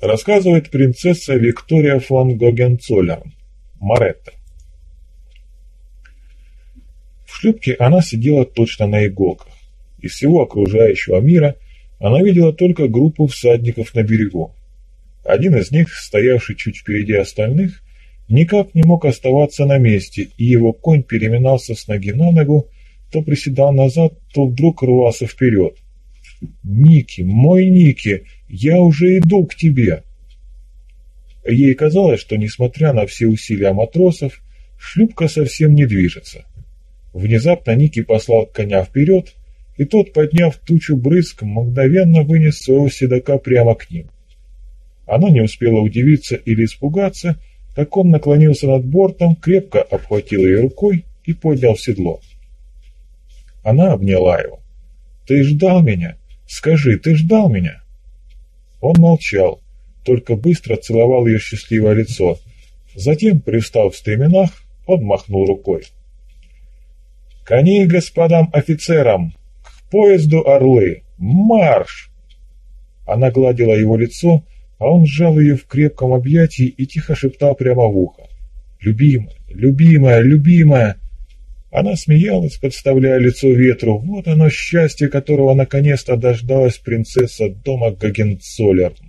Рассказывает принцесса Виктория фон Гогенцоллерн, Моретто. В шлюпке она сидела точно на иголках. Из всего окружающего мира она видела только группу всадников на берегу. Один из них, стоявший чуть впереди остальных, никак не мог оставаться на месте, и его конь переминался с ноги на ногу, то приседал назад, то вдруг рвался вперед. «Ники, мой Ники, я уже иду к тебе!» Ей казалось, что, несмотря на все усилия матросов, шлюпка совсем не движется. Внезапно Ники послал коня вперед, и тот, подняв тучу брызг, мгновенно вынес своего седока прямо к ним. Она не успела удивиться или испугаться, как он наклонился над бортом, крепко обхватил ее рукой и поднял седло. Она обняла его. «Ты ждал меня? Скажи, ты ждал меня?» Он молчал, только быстро целовал ее счастливое лицо. Затем, пристав в стременах, он махнул рукой. «Коней господам офицерам! К поезду орлы! Марш!» Она гладила его лицо, а он сжал ее в крепком объятии и тихо шептал прямо в ухо. «Любимая, любимая, любимая!» Она смеялась, подставляя лицо ветру. Вот оно счастье, которого наконец-то дождалась принцесса дома Гагенцоллерн.